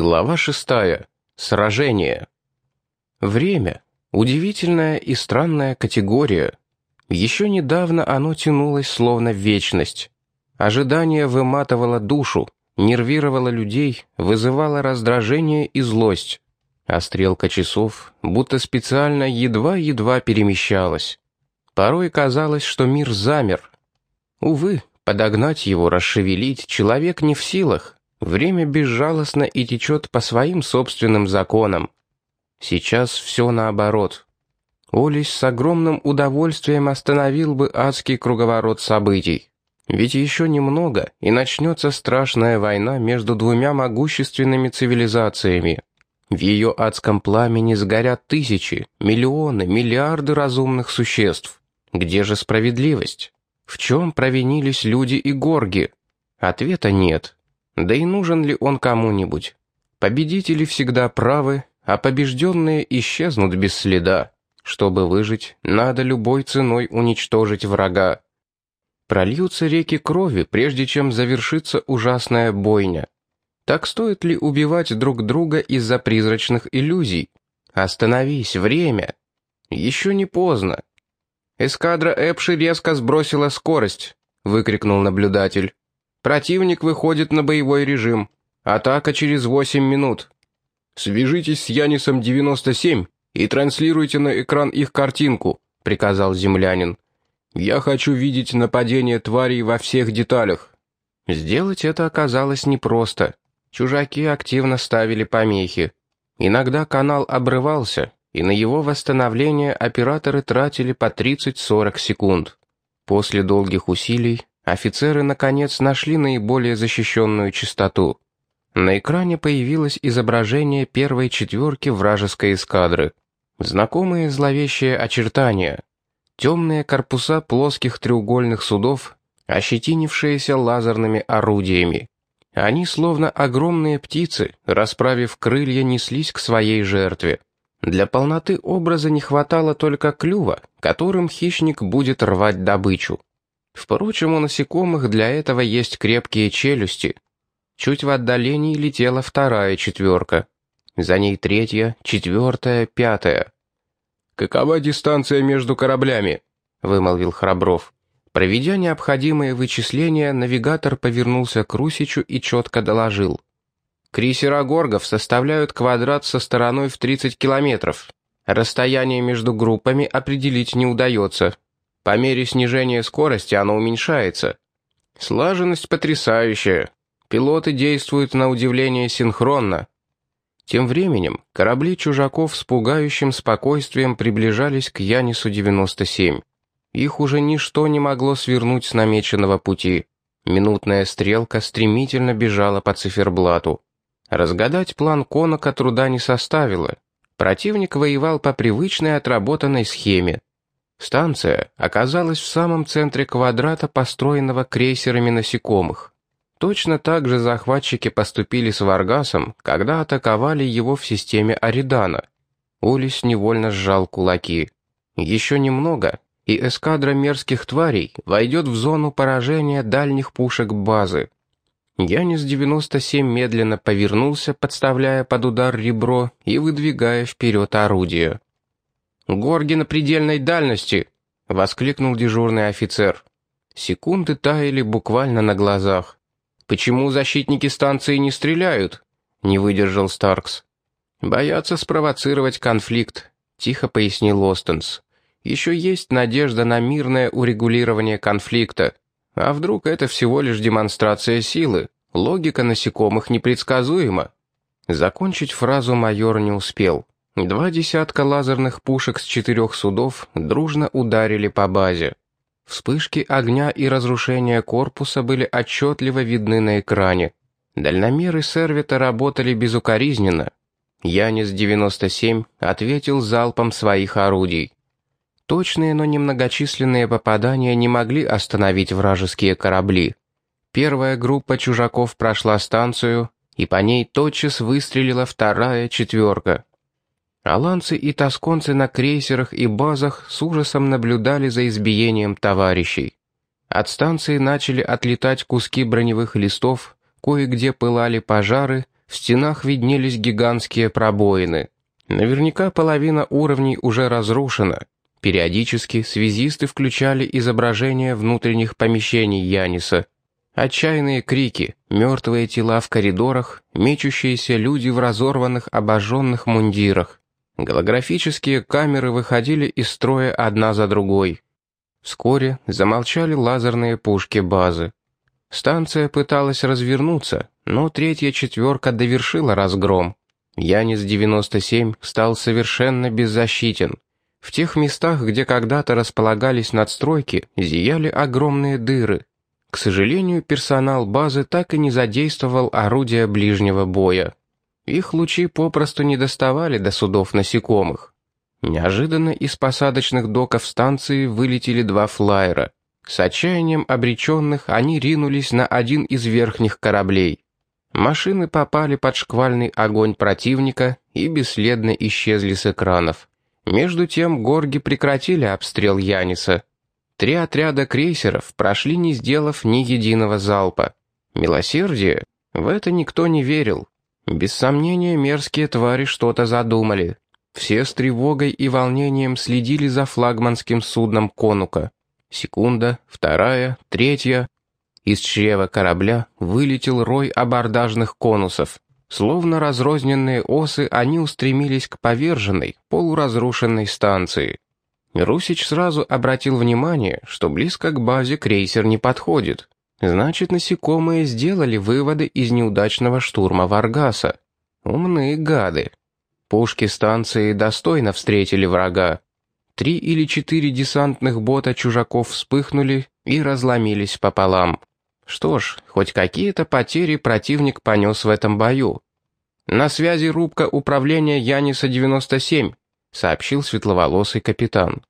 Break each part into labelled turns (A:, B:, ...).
A: Глава шестая. Сражение. Время. Удивительная и странная категория. Еще недавно оно тянулось словно вечность. Ожидание выматывало душу, нервировало людей, вызывало раздражение и злость. А стрелка часов будто специально едва-едва перемещалась. Порой казалось, что мир замер. Увы, подогнать его, расшевелить человек не в силах, Время безжалостно и течет по своим собственным законам. Сейчас все наоборот. Олесь с огромным удовольствием остановил бы адский круговорот событий. Ведь еще немного, и начнется страшная война между двумя могущественными цивилизациями. В ее адском пламени сгорят тысячи, миллионы, миллиарды разумных существ. Где же справедливость? В чем провинились люди и горги? Ответа нет. Да и нужен ли он кому-нибудь? Победители всегда правы, а побежденные исчезнут без следа. Чтобы выжить, надо любой ценой уничтожить врага. Прольются реки крови, прежде чем завершится ужасная бойня. Так стоит ли убивать друг друга из-за призрачных иллюзий? Остановись, время. Еще не поздно. Эскадра Эпши резко сбросила скорость, выкрикнул наблюдатель. Противник выходит на боевой режим. Атака через 8 минут. Свяжитесь с Янисом 97 и транслируйте на экран их картинку, приказал землянин. Я хочу видеть нападение тварей во всех деталях. Сделать это оказалось непросто. Чужаки активно ставили помехи. Иногда канал обрывался, и на его восстановление операторы тратили по 30-40 секунд. После долгих усилий Офицеры, наконец, нашли наиболее защищенную частоту. На экране появилось изображение первой четверки вражеской эскадры. Знакомые зловещие очертания. Темные корпуса плоских треугольных судов, ощетинившиеся лазерными орудиями. Они, словно огромные птицы, расправив крылья, неслись к своей жертве. Для полноты образа не хватало только клюва, которым хищник будет рвать добычу. Впрочем, у насекомых для этого есть крепкие челюсти. Чуть в отдалении летела вторая четверка. За ней третья, четвертая, пятая. «Какова дистанция между кораблями?» — вымолвил Храбров. Проведя необходимые вычисления, навигатор повернулся к Русичу и четко доложил. «Крейсера Горгов составляют квадрат со стороной в 30 километров. Расстояние между группами определить не удается. По мере снижения скорости оно уменьшается. Слаженность потрясающая. Пилоты действуют на удивление синхронно. Тем временем корабли чужаков с пугающим спокойствием приближались к Янису-97. Их уже ничто не могло свернуть с намеченного пути. Минутная стрелка стремительно бежала по циферблату. Разгадать план Конока труда не составило. Противник воевал по привычной отработанной схеме. Станция оказалась в самом центре квадрата, построенного крейсерами насекомых. Точно так же захватчики поступили с Варгасом, когда атаковали его в системе Аридана. Улис невольно сжал кулаки. Еще немного, и эскадра мерзких тварей войдет в зону поражения дальних пушек базы. Янис-97 медленно повернулся, подставляя под удар ребро и выдвигая вперед орудие. «Горги на предельной дальности!» — воскликнул дежурный офицер. Секунды таяли буквально на глазах. «Почему защитники станции не стреляют?» — не выдержал Старкс. «Боятся спровоцировать конфликт», — тихо пояснил Остенс. «Еще есть надежда на мирное урегулирование конфликта. А вдруг это всего лишь демонстрация силы? Логика насекомых непредсказуема». Закончить фразу майор не успел. Два десятка лазерных пушек с четырех судов дружно ударили по базе. Вспышки огня и разрушения корпуса были отчетливо видны на экране. Дальномеры сервита работали безукоризненно. Янис-97 ответил залпом своих орудий. Точные, но немногочисленные попадания не могли остановить вражеские корабли. Первая группа чужаков прошла станцию, и по ней тотчас выстрелила вторая четверка. Аланцы и тосконцы на крейсерах и базах с ужасом наблюдали за избиением товарищей. От станции начали отлетать куски броневых листов, кое-где пылали пожары, В стенах виднелись гигантские пробоины. Наверняка половина уровней уже разрушена. Периодически связисты включали изображения внутренних помещений Яниса. Отчаянные крики, мертвые тела в коридорах, мечущиеся люди в разорванных обожженных мундирах. Голографические камеры выходили из строя одна за другой. Вскоре замолчали лазерные пушки базы. Станция пыталась развернуться, но третья четверка довершила разгром. Янис-97 стал совершенно беззащитен. В тех местах, где когда-то располагались надстройки, зияли огромные дыры. К сожалению, персонал базы так и не задействовал орудия ближнего боя. Их лучи попросту не доставали до судов насекомых. Неожиданно из посадочных доков станции вылетели два флайера. С отчаянием обреченных они ринулись на один из верхних кораблей. Машины попали под шквальный огонь противника и бесследно исчезли с экранов. Между тем горги прекратили обстрел Яниса. Три отряда крейсеров прошли, не сделав ни единого залпа. Милосердие? В это никто не верил. Без сомнения, мерзкие твари что-то задумали. Все с тревогой и волнением следили за флагманским судном «Конука». Секунда, вторая, третья. Из чрева корабля вылетел рой абордажных конусов. Словно разрозненные осы, они устремились к поверженной, полуразрушенной станции. Русич сразу обратил внимание, что близко к базе крейсер не подходит. Значит, насекомые сделали выводы из неудачного штурма Варгаса. Умные гады. Пушки станции достойно встретили врага. Три или четыре десантных бота чужаков вспыхнули и разломились пополам. Что ж, хоть какие-то потери противник понес в этом бою. «На связи рубка управления Яниса-97», — сообщил светловолосый капитан.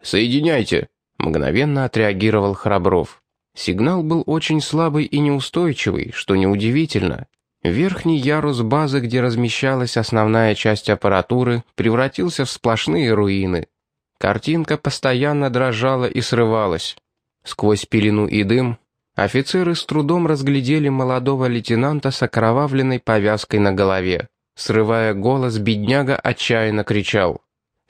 A: «Соединяйте», — мгновенно отреагировал Храбров. Сигнал был очень слабый и неустойчивый, что неудивительно. Верхний ярус базы, где размещалась основная часть аппаратуры, превратился в сплошные руины. Картинка постоянно дрожала и срывалась. Сквозь пелену и дым Офицеры с трудом разглядели молодого лейтенанта с окровавленной повязкой на голове. Срывая голос, бедняга отчаянно кричал.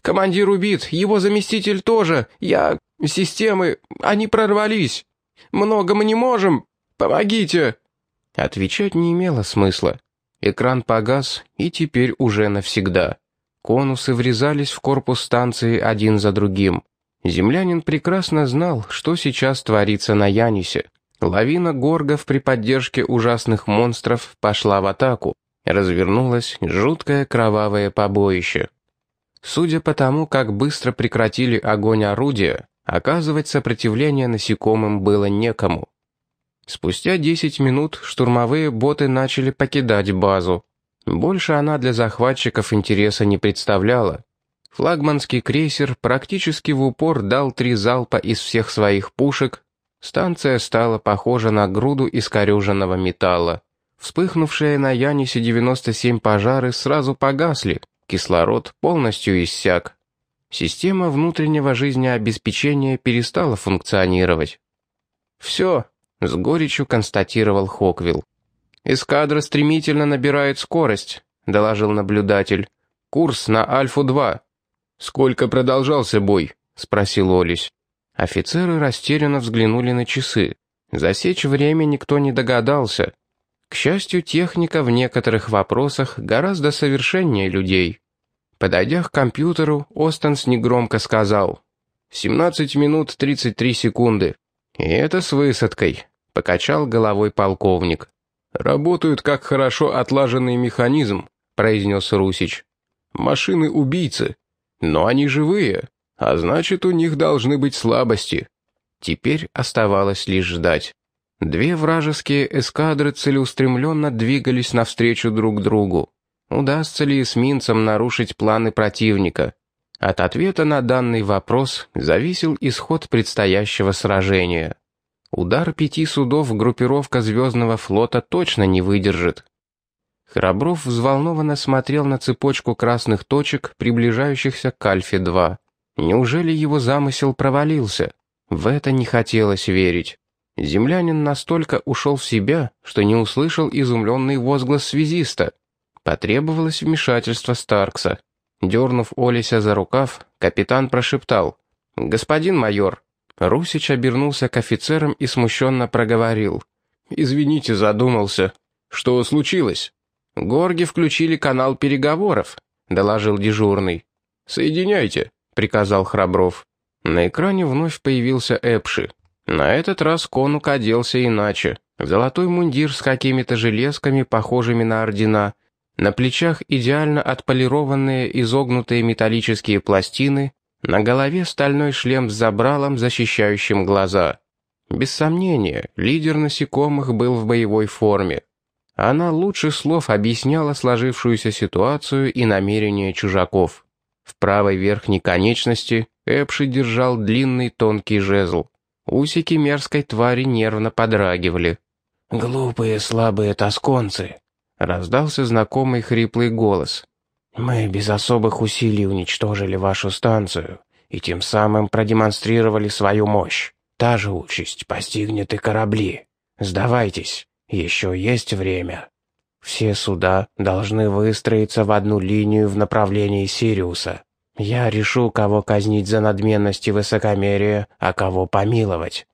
A: «Командир убит, его заместитель тоже, я... системы, они прорвались. Много мы не можем, помогите!» Отвечать не имело смысла. Экран погас, и теперь уже навсегда. Конусы врезались в корпус станции один за другим. Землянин прекрасно знал, что сейчас творится на Янисе. Лавина горгов при поддержке ужасных монстров пошла в атаку. Развернулось жуткое кровавое побоище. Судя по тому, как быстро прекратили огонь орудия, оказывать сопротивление насекомым было некому. Спустя 10 минут штурмовые боты начали покидать базу. Больше она для захватчиков интереса не представляла. Флагманский крейсер практически в упор дал три залпа из всех своих пушек Станция стала похожа на груду искореженного металла. Вспыхнувшие на Янисе-97 пожары сразу погасли, кислород полностью иссяк. Система внутреннего жизнеобеспечения перестала функционировать. «Все», — с горечью констатировал Хоквилл. «Эскадра стремительно набирает скорость», — доложил наблюдатель. «Курс на Альфу-2». «Сколько продолжался бой?» — спросил Олесь. Офицеры растерянно взглянули на часы. Засечь время никто не догадался. К счастью, техника в некоторых вопросах гораздо совершеннее людей. Подойдя к компьютеру, Остенс негромко сказал «17 минут 33 секунды». «И это с высадкой», — покачал головой полковник. «Работают как хорошо отлаженный механизм», — произнес Русич. «Машины-убийцы. Но они живые. А значит, у них должны быть слабости. Теперь оставалось лишь ждать. Две вражеские эскадры целеустремленно двигались навстречу друг другу. Удастся ли эсминцам нарушить планы противника? От ответа на данный вопрос зависел исход предстоящего сражения. Удар пяти судов группировка Звездного флота точно не выдержит. Храбров взволнованно смотрел на цепочку красных точек, приближающихся к Альфе-2. Неужели его замысел провалился? В это не хотелось верить. Землянин настолько ушел в себя, что не услышал изумленный возглас связиста. Потребовалось вмешательство Старкса. Дернув Олеся за рукав, капитан прошептал. «Господин майор». Русич обернулся к офицерам и смущенно проговорил. «Извините, задумался. Что случилось?» «Горги включили канал переговоров», — доложил дежурный. «Соединяйте», — приказал Храбров. На экране вновь появился Эпши. На этот раз конук оделся иначе. Золотой мундир с какими-то железками, похожими на ордена. На плечах идеально отполированные изогнутые металлические пластины. На голове стальной шлем с забралом, защищающим глаза. Без сомнения, лидер насекомых был в боевой форме. Она лучше слов объясняла сложившуюся ситуацию и намерения чужаков. В правой верхней конечности Эпши держал длинный тонкий жезл. Усики мерзкой твари нервно подрагивали.
B: «Глупые слабые тосконцы!»
A: — раздался знакомый хриплый голос.
B: «Мы без особых усилий уничтожили вашу станцию и тем самым продемонстрировали свою мощь. Та же участь постигнет и корабли. Сдавайтесь, еще есть время. Все суда должны выстроиться в одну линию в направлении Сириуса. Я решу, кого казнить за надменность и высокомерие, а кого помиловать.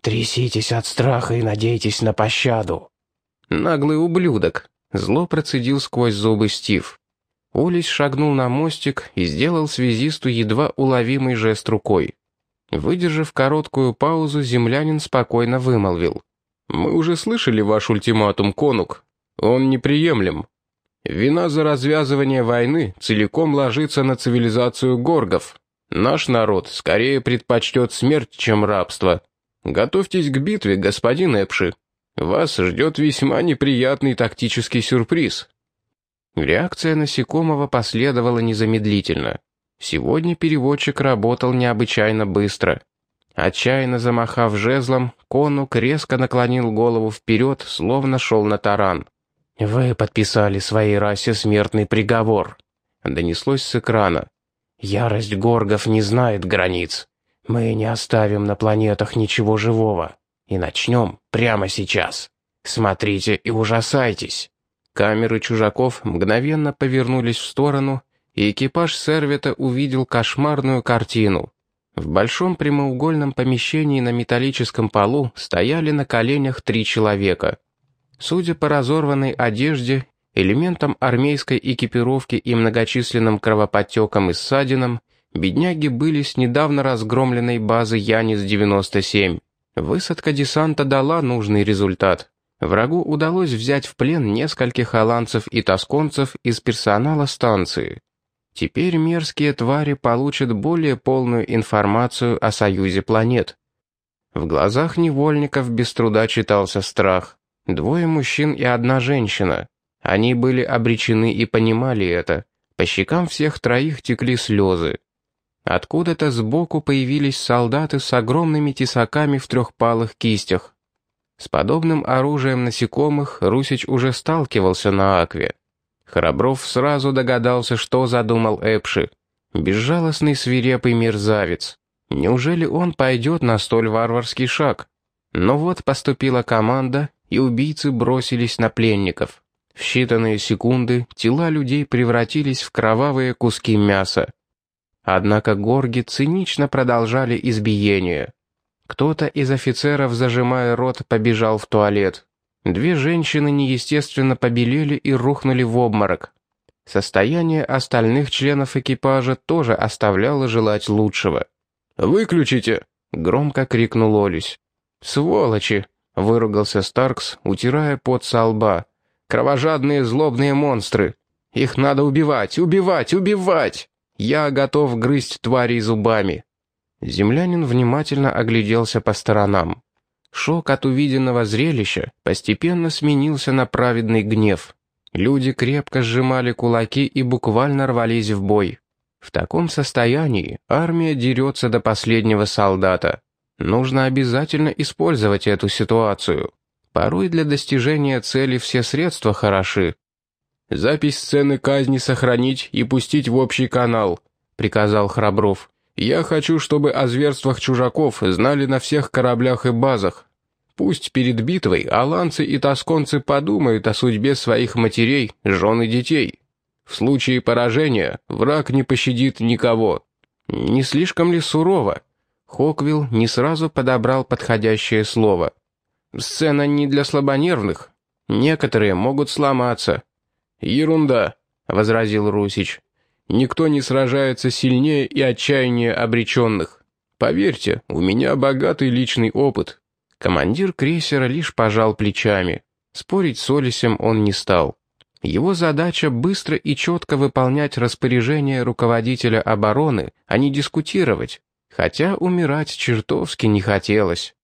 B: Тряситесь от страха и надейтесь на пощаду».
A: «Наглый ублюдок», — зло процедил сквозь зубы Стив. Олесь шагнул на мостик и сделал связисту едва уловимый жест рукой. Выдержав короткую паузу, землянин спокойно вымолвил. «Мы уже слышали ваш ультиматум, конук. Он неприемлем. Вина за развязывание войны целиком ложится на цивилизацию горгов. Наш народ скорее предпочтет смерть, чем рабство. Готовьтесь к битве, господин Эпши. Вас ждет весьма неприятный тактический сюрприз». Реакция насекомого последовала незамедлительно. Сегодня переводчик работал необычайно быстро. Отчаянно замахав жезлом, конук резко наклонил голову вперед, словно шел на таран.
B: «Вы подписали своей расе смертный приговор», — донеслось с экрана. «Ярость горгов не знает границ. Мы не оставим на планетах ничего живого. И начнем прямо сейчас. Смотрите и ужасайтесь».
A: Камеры чужаков мгновенно повернулись в сторону, и экипаж Сервета увидел кошмарную картину. В большом прямоугольном помещении на металлическом полу стояли на коленях три человека — Судя по разорванной одежде, элементам армейской экипировки и многочисленным кровоподтекам и ссадинам, бедняги были с недавно разгромленной базы Янис-97. Высадка десанта дала нужный результат. Врагу удалось взять в плен нескольких холландцев и тосконцев из персонала станции. Теперь мерзкие твари получат более полную информацию о союзе планет. В глазах невольников без труда читался страх. Двое мужчин и одна женщина. Они были обречены и понимали это. По щекам всех троих текли слезы. Откуда-то сбоку появились солдаты с огромными тесаками в трехпалых кистях. С подобным оружием насекомых Русич уже сталкивался на Акве. Храбров сразу догадался, что задумал Эпши. Безжалостный свирепый мерзавец. Неужели он пойдет на столь варварский шаг? Но вот поступила команда, и убийцы бросились на пленников. В считанные секунды тела людей превратились в кровавые куски мяса. Однако горги цинично продолжали избиение. Кто-то из офицеров, зажимая рот, побежал в туалет. Две женщины неестественно побелели и рухнули в обморок. Состояние остальных членов экипажа тоже оставляло желать лучшего. «Выключите!» — громко крикнул Олесь. «Сволочи!» — выругался Старкс, утирая пот со лба. «Кровожадные злобные монстры! Их надо убивать, убивать, убивать! Я готов грызть тварей зубами!» Землянин внимательно огляделся по сторонам. Шок от увиденного зрелища постепенно сменился на праведный гнев. Люди крепко сжимали кулаки и буквально рвались в бой. В таком состоянии армия дерется до последнего солдата. Нужно обязательно использовать эту ситуацию. Порой для достижения цели все средства хороши. «Запись сцены казни сохранить и пустить в общий канал», — приказал Храбров. «Я хочу, чтобы о зверствах чужаков знали на всех кораблях и базах. Пусть перед битвой аланцы и тосконцы подумают о судьбе своих матерей, жен и детей. В случае поражения враг не пощадит никого. Не слишком ли сурово? Хоквилл не сразу подобрал подходящее слово. Сцена не для слабонервных. Некоторые могут сломаться. Ерунда, возразил Русич. Никто не сражается сильнее и отчаяннее обреченных. Поверьте, у меня богатый личный опыт. Командир крейсера лишь пожал плечами. Спорить с Олисем он не стал. Его задача быстро и четко выполнять распоряжения руководителя обороны, а не дискутировать, хотя умирать чертовски не хотелось.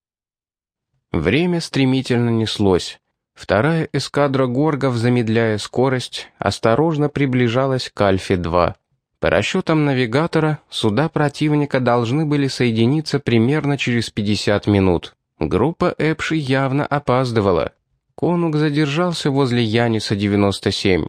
A: Время стремительно неслось. Вторая эскадра горгов, замедляя скорость, осторожно приближалась к Альфе-2. По расчетам навигатора, суда противника должны были соединиться примерно через 50 минут. Группа Эпши явно опаздывала. Конук задержался возле Яниса-97.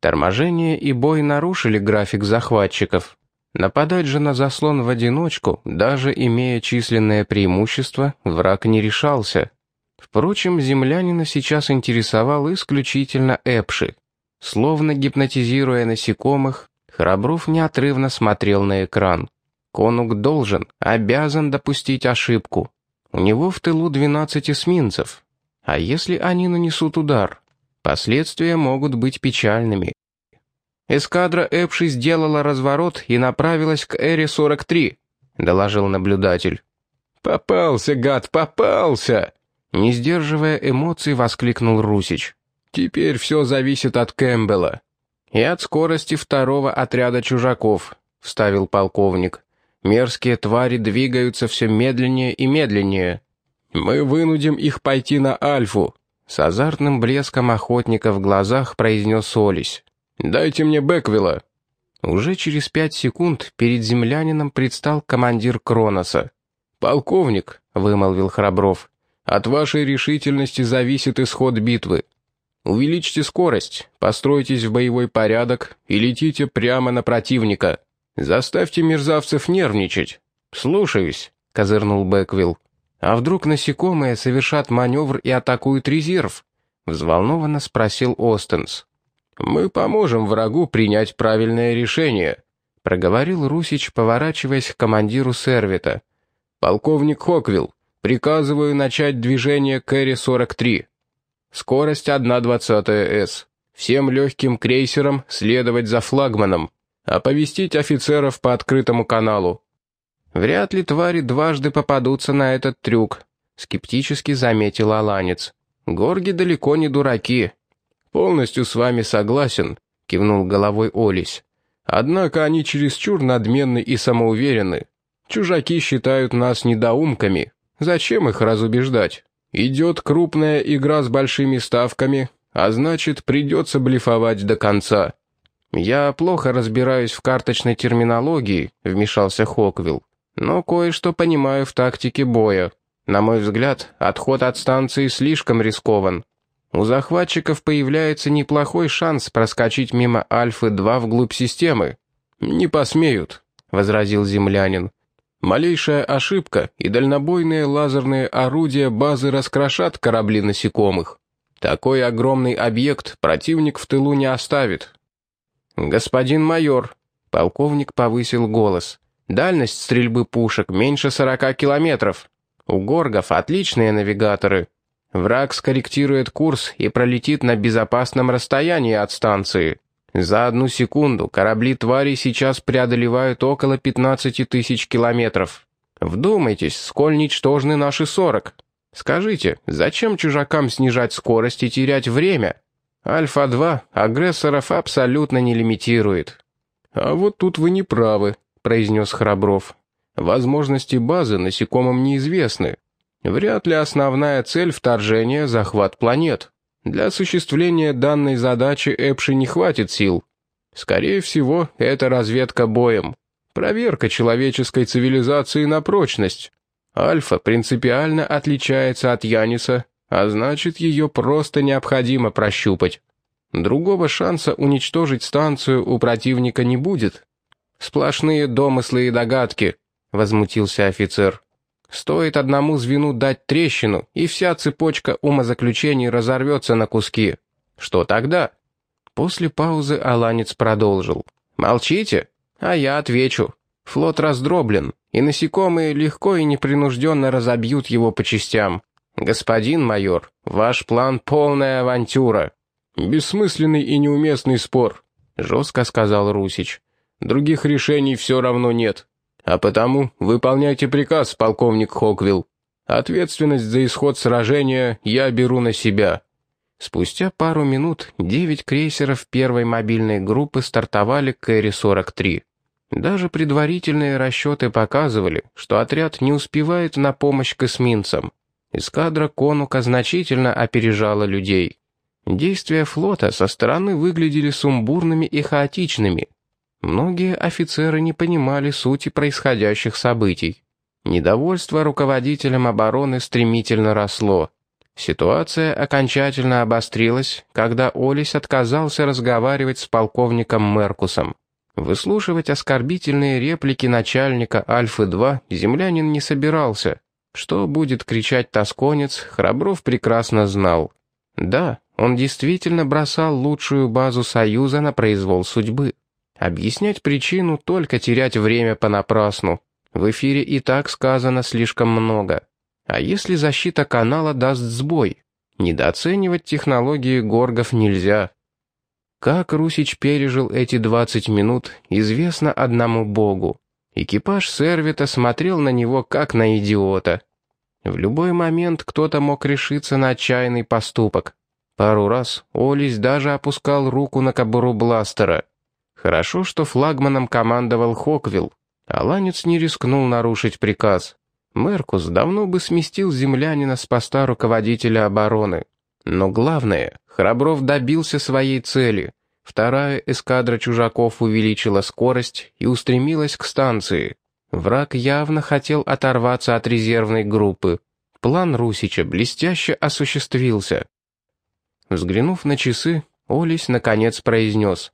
A: Торможение и бой нарушили график захватчиков. Нападать же на заслон в одиночку, даже имея численное преимущество, враг не решался. Впрочем, землянина сейчас интересовал исключительно Эпши. Словно гипнотизируя насекомых, Храбров неотрывно смотрел на экран. Конук должен, обязан допустить ошибку. У него в тылу 12 эсминцев. А если они нанесут удар? Последствия могут быть печальными. «Эскадра Эпши сделала разворот и направилась к Эре-43», — доложил наблюдатель. «Попался, гад, попался!» Не сдерживая эмоций, воскликнул Русич. «Теперь все зависит от Кэмпбелла». «И от скорости второго отряда чужаков», — вставил полковник. Мерзкие твари двигаются все медленнее и медленнее. Мы вынудим их пойти на Альфу», — с азартным блеском охотника в глазах произнес Олесь. «Дайте мне Беквилла». Уже через пять секунд перед землянином предстал командир Кроноса. «Полковник», — вымолвил Храбров, — «от вашей решительности зависит исход битвы. Увеличьте скорость, постройтесь в боевой порядок и летите прямо на противника». «Заставьте мерзавцев нервничать». «Слушаюсь», — козырнул Бэквилл. «А вдруг насекомые совершат маневр и атакуют резерв?» — взволнованно спросил Остенс. «Мы поможем врагу принять правильное решение», — проговорил Русич, поворачиваясь к командиру сервита. «Полковник Хоквилл, приказываю начать движение Кэрри-43. Скорость 1,20 С. Всем легким крейсерам следовать за флагманом оповестить офицеров по открытому каналу. Вряд ли твари дважды попадутся на этот трюк, скептически заметил Аланец. Горги далеко не дураки. Полностью с вами согласен, кивнул головой Олесь. Однако они чересчур надменны и самоуверены. Чужаки считают нас недоумками. Зачем их разубеждать? Идет крупная игра с большими ставками, а значит, придется блефовать до конца. «Я плохо разбираюсь в карточной терминологии», — вмешался Хоквилл, «но кое-что понимаю в тактике боя. На мой взгляд, отход от станции слишком рискован. У захватчиков появляется неплохой шанс проскочить мимо Альфы-2 вглубь системы». «Не посмеют», — возразил землянин. «Малейшая ошибка, и дальнобойные лазерные орудия базы раскрошат корабли насекомых. Такой огромный объект противник в тылу не оставит, «Господин майор», — полковник повысил голос, — «дальность стрельбы пушек меньше сорока километров. У горгов отличные навигаторы. Враг скорректирует курс и пролетит на безопасном расстоянии от станции. За одну секунду корабли твари сейчас преодолевают около 15 тысяч километров. Вдумайтесь, сколь ничтожны наши сорок. Скажите, зачем чужакам снижать скорость и терять время?» Альфа-2 агрессоров абсолютно не лимитирует. А вот тут вы не правы, произнес Храбров. Возможности базы насекомым неизвестны. Вряд ли основная цель вторжения — захват планет. Для осуществления данной задачи Эпши не хватит сил. Скорее всего, это разведка боем. Проверка человеческой цивилизации на прочность. Альфа принципиально отличается от Яниса а значит, ее просто необходимо прощупать. Другого шанса уничтожить станцию у противника не будет. Сплошные домыслы и догадки, возмутился офицер. Стоит одному звену дать трещину, и вся цепочка умозаключений разорвется на куски. Что тогда? После паузы Аланец продолжил. «Молчите? А я отвечу. Флот раздроблен, и насекомые легко и непринужденно разобьют его по частям. Господин майор, ваш план — полная авантюра». «Бессмысленный и неуместный спор», — жестко сказал Русич. «Других решений все равно нет. А потому выполняйте приказ, полковник Хоквилл. Ответственность за исход сражения я беру на себя». Спустя пару минут девять крейсеров первой мобильной группы стартовали к Эри-43. Даже предварительные расчеты показывали, что отряд не успевает на помощь к эсминцам. Эскадра Конука значительно опережала людей. Действия флота со стороны выглядели сумбурными и хаотичными, Многие офицеры не понимали сути происходящих событий. Недовольство руководителем обороны стремительно росло. Ситуация окончательно обострилась, когда Олесь отказался разговаривать с полковником Меркусом. Выслушивать оскорбительные реплики начальника Альфы-2 землянин не собирался. Что будет кричать тосконец, Храбров прекрасно знал. Да, он действительно бросал лучшую базу Союза на произвол судьбы. Объяснять причину, только терять время понапрасну. В эфире и так сказано слишком много. А если защита канала даст сбой? Недооценивать технологии горгов нельзя. Как Русич пережил эти 20 минут, известно одному богу. Экипаж сервита смотрел на него как на идиота. В любой момент кто-то мог решиться на отчаянный поступок. Пару раз Олис даже опускал руку на кобуру бластера. Хорошо, что флагманом командовал Хоквилл. Аланец не рискнул нарушить приказ. Меркус давно бы сместил землянина с поста руководителя обороны. Но главное, Храбров добился своей цели. Вторая эскадра чужаков увеличила скорость и устремилась к станции. Враг явно хотел оторваться от резервной группы. План Русича блестяще осуществился. Взглянув на часы, Олесь наконец произнес.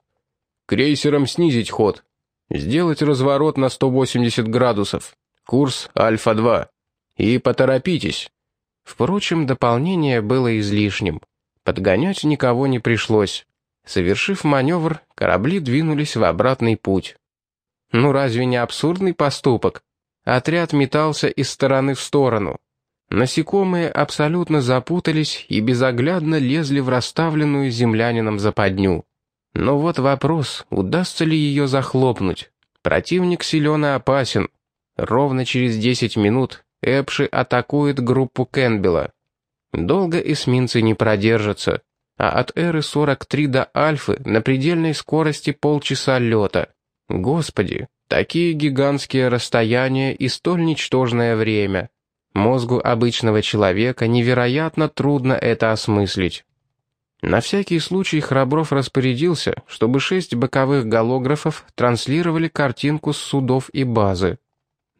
A: Крейсером снизить ход. Сделать разворот на 180 градусов. Курс Альфа-2. И поторопитесь. Впрочем, дополнение было излишним. Подгонять никого не пришлось. Совершив маневр, корабли двинулись в обратный путь. Ну разве не абсурдный поступок? Отряд метался из стороны в сторону. Насекомые абсолютно запутались и безоглядно лезли в расставленную землянином западню. Но вот вопрос, удастся ли ее захлопнуть. Противник силен и опасен. Ровно через 10 минут Эпши атакует группу Кенбела. Долго эсминцы не продержатся, а от Эры 43 до Альфы на предельной скорости полчаса лета. Господи, такие гигантские расстояния и столь ничтожное время. Мозгу обычного человека невероятно трудно это осмыслить. На всякий случай Храбров распорядился, чтобы шесть боковых голографов транслировали картинку с судов и базы.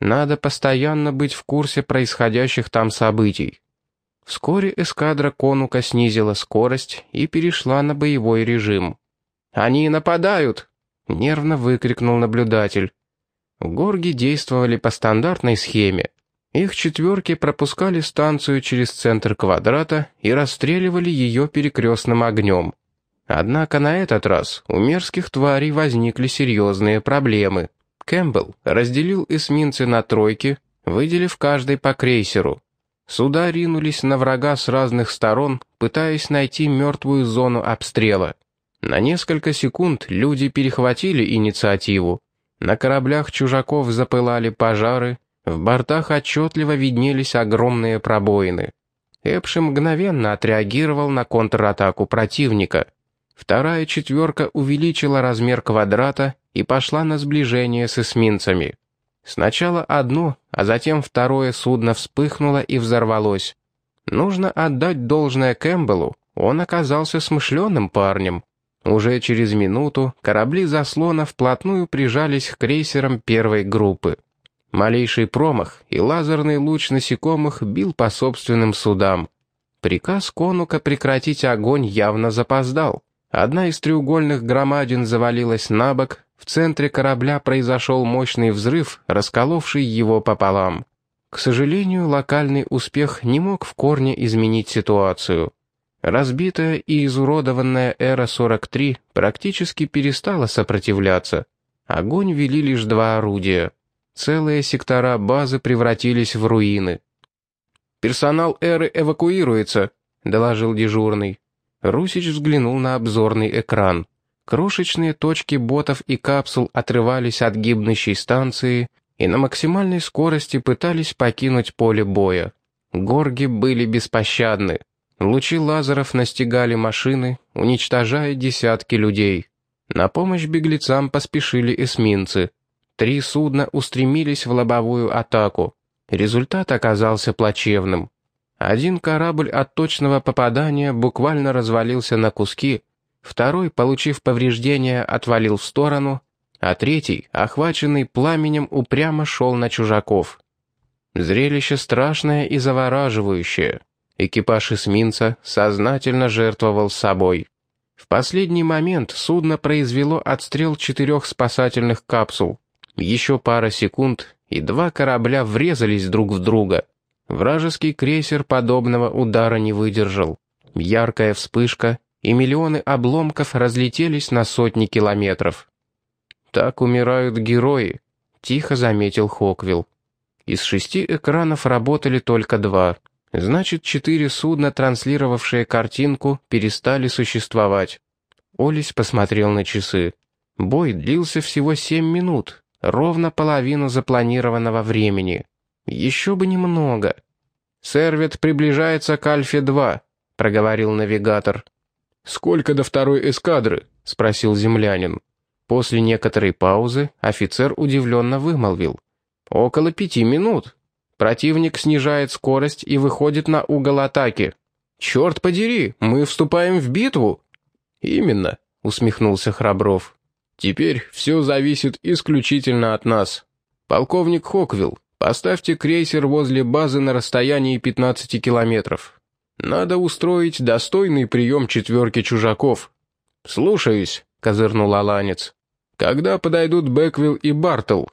A: Надо постоянно быть в курсе происходящих там событий. Вскоре эскадра Конука снизила скорость и перешла на боевой режим. «Они нападают!» — нервно выкрикнул наблюдатель. Горги действовали по стандартной схеме. Их четверки пропускали станцию через центр квадрата и расстреливали ее перекрестным огнем. Однако на этот раз у мерзких тварей возникли серьезные проблемы. Кэмпбелл разделил эсминцы на тройки, выделив каждый по крейсеру. Суда ринулись на врага с разных сторон, пытаясь найти мертвую зону обстрела. На несколько секунд люди перехватили инициативу. На кораблях чужаков запылали пожары, в бортах отчетливо виднелись огромные пробоины. Эпши мгновенно отреагировал на контратаку противника. Вторая четверка увеличила размер квадрата и пошла на сближение с эсминцами. Сначала одно, а затем второе судно вспыхнуло и взорвалось. Нужно отдать должное Кэмпбеллу, он оказался смышленым парнем. Уже через минуту корабли заслона вплотную прижались к крейсерам первой группы. Малейший промах, и лазерный луч насекомых бил по собственным судам. Приказ конука прекратить огонь явно запоздал. Одна из треугольных громадин завалилась на бок, в центре корабля произошел мощный взрыв, расколовший его пополам. К сожалению, локальный успех не мог в корне изменить ситуацию. Разбитая и изуродованная Эра-43 практически перестала сопротивляться. Огонь вели лишь два орудия. Целые сектора базы превратились в руины. «Персонал Эры эвакуируется», — доложил дежурный. Русич взглянул на обзорный экран. Крошечные точки ботов и капсул отрывались от гибнущей станции и на максимальной скорости пытались покинуть поле боя. Горги были беспощадны. Лучи лазеров настигали машины, уничтожая десятки людей. На помощь беглецам поспешили эсминцы. Три судна устремились в лобовую атаку. Результат оказался плачевным. Один корабль от точного попадания буквально развалился на куски, второй, получив повреждения, отвалил в сторону, а третий, охваченный пламенем, упрямо шел на чужаков. Зрелище страшное и завораживающее. Экипаж эсминца сознательно жертвовал собой. В последний момент судно произвело отстрел четырех спасательных капсул. Еще пара секунд, и два корабля врезались друг в друга. Вражеский крейсер подобного удара не выдержал. Яркая вспышка, и миллионы обломков разлетелись на сотни километров. «Так умирают герои», — тихо заметил Хоквилл. Из шести экранов работали только два. Значит, четыре судна, транслировавшие картинку, перестали существовать. Олесь посмотрел на часы. Бой длился всего семь минут, ровно половину запланированного времени. Еще бы немного. «Сервет приближается к Альфе-2», — проговорил навигатор. «Сколько до второй эскадры?» — спросил землянин. После некоторой паузы офицер удивленно вымолвил. «Около пяти минут. Противник снижает скорость и выходит на угол атаки. Черт подери, мы вступаем в битву!» «Именно», — усмехнулся Храбров. «Теперь все зависит исключительно от нас. Полковник Хоквилл, поставьте крейсер возле базы на расстоянии 15 километров. Надо устроить достойный прием четверки чужаков». «Слушаюсь», козырнул Аланец. «Когда подойдут Бэквилл и Бартл?»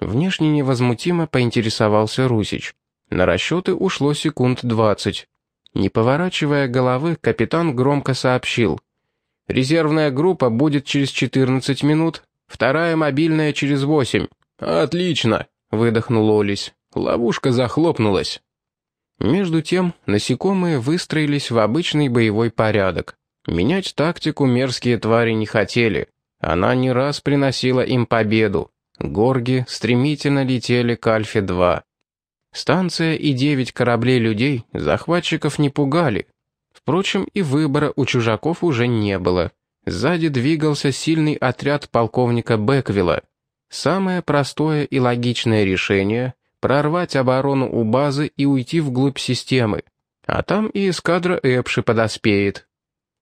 A: Внешне невозмутимо поинтересовался Русич. На расчеты ушло секунд двадцать. Не поворачивая головы, капитан громко сообщил. «Резервная группа будет через четырнадцать минут, вторая мобильная через восемь». «Отлично!» — выдохнул Олесь. Ловушка захлопнулась. Между тем, насекомые выстроились в обычный боевой порядок. Менять тактику мерзкие твари не хотели. Она не раз приносила им победу. Горги стремительно летели к Альфе-2. Станция и девять кораблей людей захватчиков не пугали. Впрочем, и выбора у чужаков уже не было. Сзади двигался сильный отряд полковника Беквилла. Самое простое и логичное решение — прорвать оборону у базы и уйти вглубь системы. А там и эскадра Эпши подоспеет.